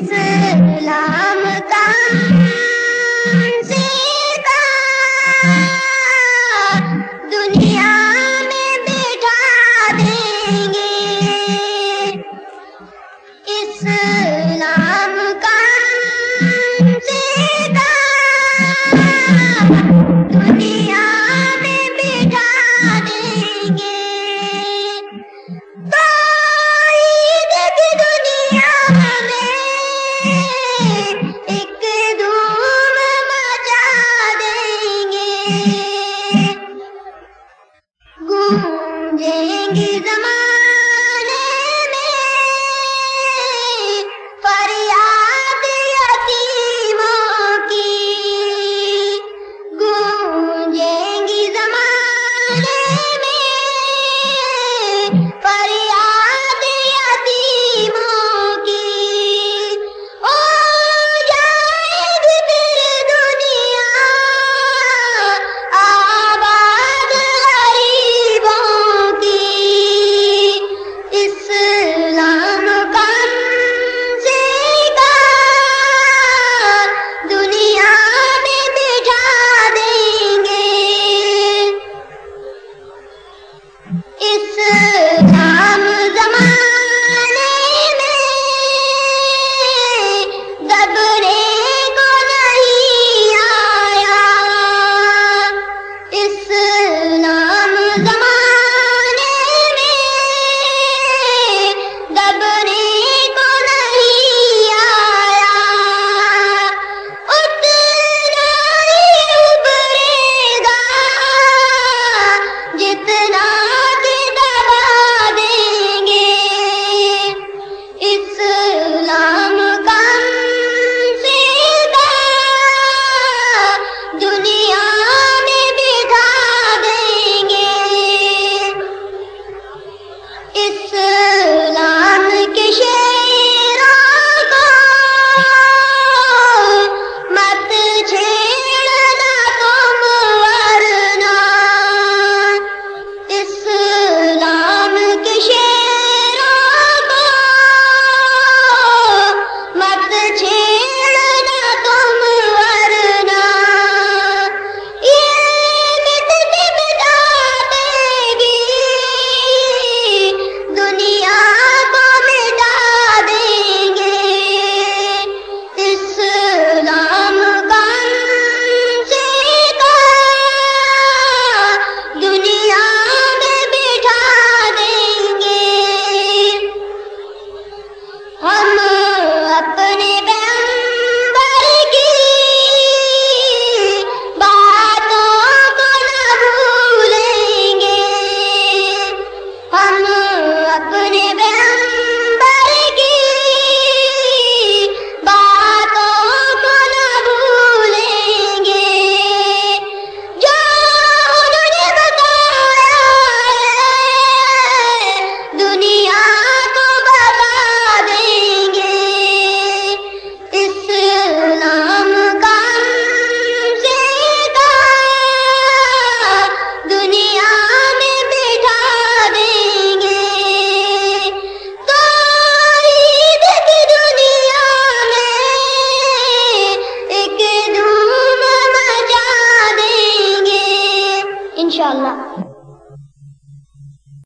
اسلام کا سیکھا دنیا میں بٹھا دیں گے۔ اسلام کا اللہ